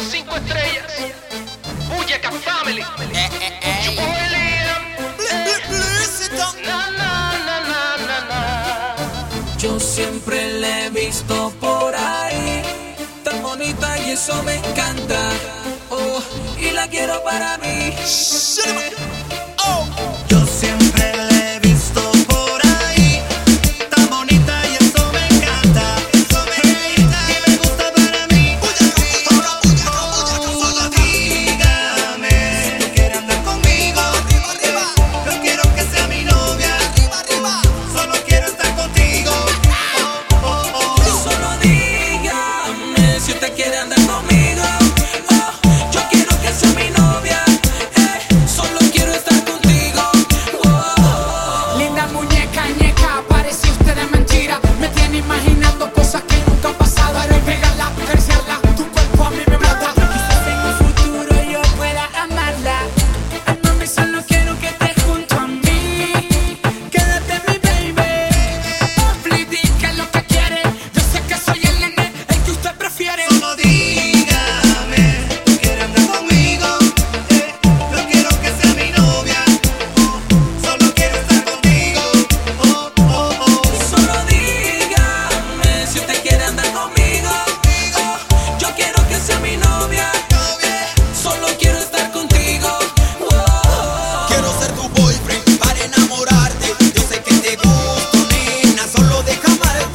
de 5 estrellas. Buyaka Family. Eh, eh, eh. Na, na, na, na, na, na. Yo siempre le he visto por ahí. Tan bonita y eso me encanta. Oh, y la quiero para mí understand that moment. Quiere andar conmigo Yo quiero que sea mi novia Solo quiero estar contigo oh. Quiero ser tu boyfriend Para enamorarte. Yo sé que te gusto, Mina Solo de jamar el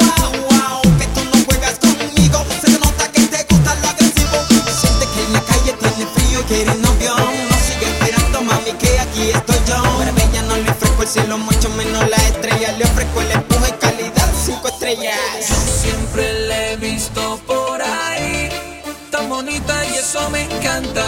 Wow, wow, Que tú no juegas conmigo. Se te nota que te gusta el agresivo. Me siente que en la calle tiene frío Quiere un avión No sigue esperando mami Que aquí estoy yo. Para bella no le ofrezco el cielo mucho menos la estrella. Le ofrezco el empuje yo siempre la he visto por ahí, tan bonita y eso me encanta.